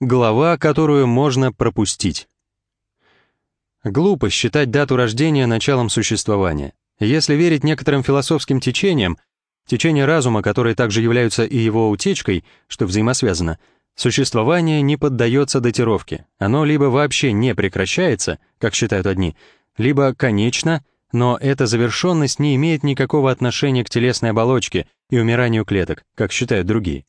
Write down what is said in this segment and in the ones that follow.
Глава, которую можно пропустить. Глупо считать дату рождения началом существования. Если верить некоторым философским течениям, течения разума, которые также являются и его утечкой, что взаимосвязано, существование не поддается датировке. Оно либо вообще не прекращается, как считают одни, либо конечно, но эта завершенность не имеет никакого отношения к телесной оболочке и умиранию клеток, как считают другие.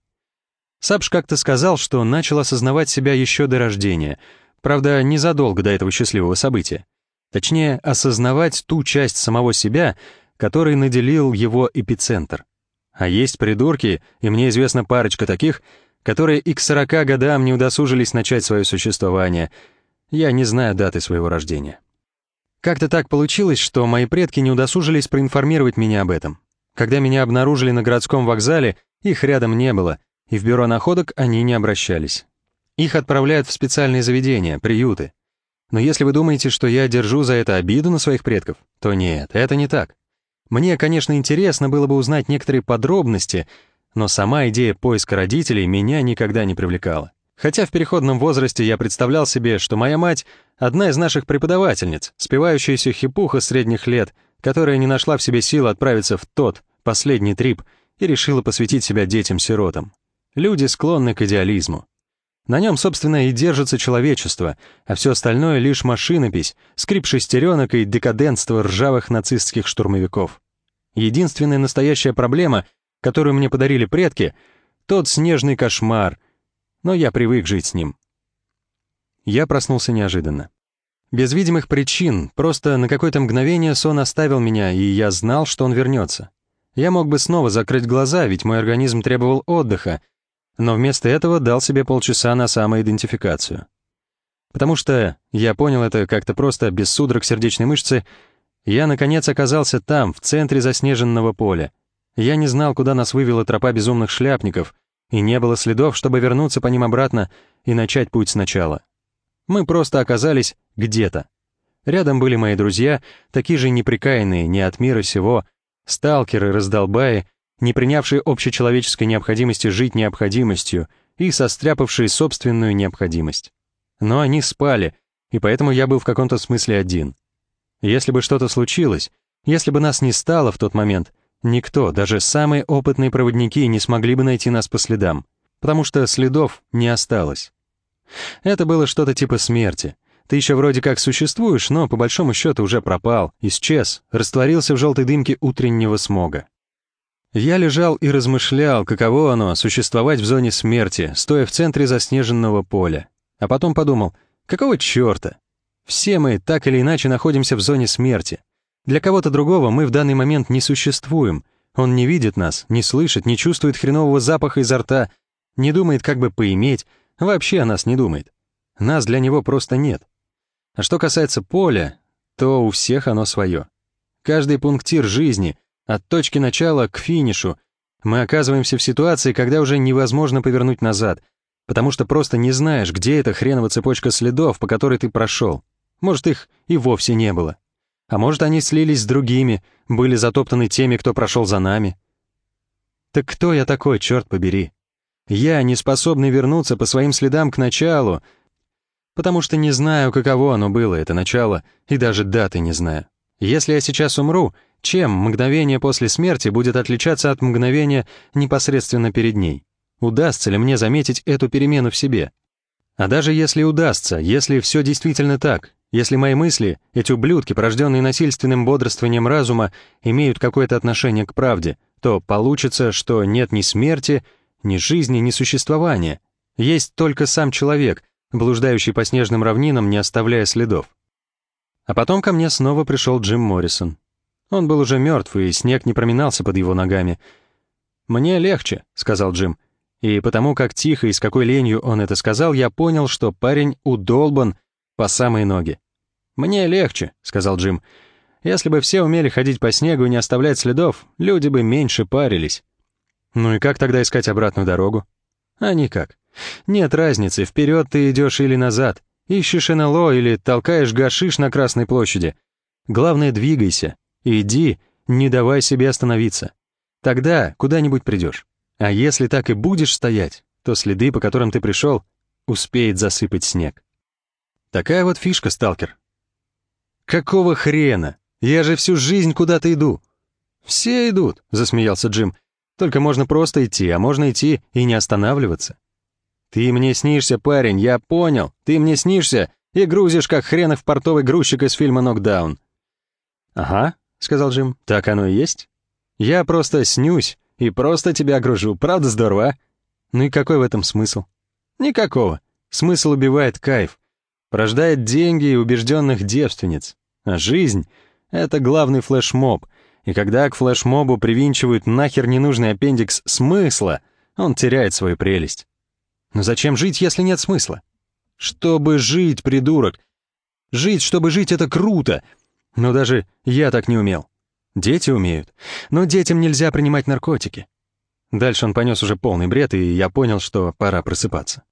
Сапш как-то сказал, что начал осознавать себя еще до рождения, правда, незадолго до этого счастливого события. Точнее, осознавать ту часть самого себя, который наделил его эпицентр. А есть придурки, и мне известна парочка таких, которые и к 40 годам не удосужились начать свое существование. Я не знаю даты своего рождения. Как-то так получилось, что мои предки не удосужились проинформировать меня об этом. Когда меня обнаружили на городском вокзале, их рядом не было, и в бюро находок они не обращались. Их отправляют в специальные заведения, приюты. Но если вы думаете, что я держу за это обиду на своих предков, то нет, это не так. Мне, конечно, интересно было бы узнать некоторые подробности, но сама идея поиска родителей меня никогда не привлекала. Хотя в переходном возрасте я представлял себе, что моя мать — одна из наших преподавательниц, спивающаяся хипуха средних лет, которая не нашла в себе сил отправиться в тот, последний трип, и решила посвятить себя детям-сиротам. Люди склонны к идеализму. На нем, собственно, и держится человечество, а все остальное — лишь машинопись, скрип шестеренок и декадентство ржавых нацистских штурмовиков. Единственная настоящая проблема, которую мне подарили предки — тот снежный кошмар, но я привык жить с ним. Я проснулся неожиданно. Без видимых причин, просто на какое-то мгновение сон оставил меня, и я знал, что он вернется. Я мог бы снова закрыть глаза, ведь мой организм требовал отдыха, но вместо этого дал себе полчаса на самоидентификацию. Потому что, я понял это как-то просто, без судорог сердечной мышцы, я, наконец, оказался там, в центре заснеженного поля. Я не знал, куда нас вывела тропа безумных шляпников, и не было следов, чтобы вернуться по ним обратно и начать путь сначала. Мы просто оказались где-то. Рядом были мои друзья, такие же неприкаянные, не от мира сего, сталкеры, раздолбаи, не принявшие общечеловеческой необходимости жить необходимостью и состряпавшие собственную необходимость. Но они спали, и поэтому я был в каком-то смысле один. Если бы что-то случилось, если бы нас не стало в тот момент, никто, даже самые опытные проводники, не смогли бы найти нас по следам, потому что следов не осталось. Это было что-то типа смерти. Ты еще вроде как существуешь, но по большому счету уже пропал, исчез, растворился в желтой дымке утреннего смога. Я лежал и размышлял, каково оно — существовать в зоне смерти, стоя в центре заснеженного поля. А потом подумал, какого черта? Все мы так или иначе находимся в зоне смерти. Для кого-то другого мы в данный момент не существуем. Он не видит нас, не слышит, не чувствует хренового запаха изо рта, не думает, как бы поиметь, вообще о нас не думает. Нас для него просто нет. А что касается поля, то у всех оно свое. Каждый пунктир жизни — от точки начала к финишу мы оказываемся в ситуации, когда уже невозможно повернуть назад, потому что просто не знаешь, где эта хренова цепочка следов, по которой ты прошел. Может, их и вовсе не было. А может, они слились с другими, были затоптаны теми, кто прошел за нами. Так кто я такой, черт побери? Я, не способный вернуться по своим следам к началу, потому что не знаю, каково оно было, это начало, и даже даты не знаю. Если я сейчас умру, чем мгновение после смерти будет отличаться от мгновения непосредственно перед ней? Удастся ли мне заметить эту перемену в себе? А даже если удастся, если все действительно так, если мои мысли, эти ублюдки, порожденные насильственным бодрствованием разума, имеют какое-то отношение к правде, то получится, что нет ни смерти, ни жизни, ни существования. Есть только сам человек, блуждающий по снежным равнинам, не оставляя следов. А потом ко мне снова пришел Джим Моррисон. Он был уже мертв, и снег не проминался под его ногами. «Мне легче», — сказал Джим. И потому как тихо и с какой ленью он это сказал, я понял, что парень удолбан по самые ноги. «Мне легче», — сказал Джим. «Если бы все умели ходить по снегу и не оставлять следов, люди бы меньше парились». «Ну и как тогда искать обратную дорогу?» «А никак. Нет разницы, вперед ты идешь или назад. Ищешь НЛО или толкаешь гашиш на Красной площади. Главное, двигайся. Иди, не давай себе остановиться. Тогда куда-нибудь придешь. А если так и будешь стоять, то следы, по которым ты пришел, успеет засыпать снег. Такая вот фишка, сталкер. Какого хрена? Я же всю жизнь куда-то иду. Все идут, засмеялся Джим. Только можно просто идти, а можно идти и не останавливаться. Ты мне снишься, парень, я понял. Ты мне снишься и грузишь, как хренов портовый грузчик из фильма «Нокдаун». «Ага», — сказал Джим, — «так оно и есть. Я просто снюсь и просто тебя гружу, правда здорово, а? Ну и какой в этом смысл? Никакого. Смысл убивает кайф, порождает деньги и убежденных девственниц. А жизнь — это главный флешмоб, и когда к флешмобу привинчивают нахер ненужный аппендикс смысла, он теряет свою прелесть. Но зачем жить, если нет смысла? Чтобы жить, придурок. Жить, чтобы жить, это круто. Но даже я так не умел. Дети умеют. Но детям нельзя принимать наркотики. Дальше он понес уже полный бред, и я понял, что пора просыпаться.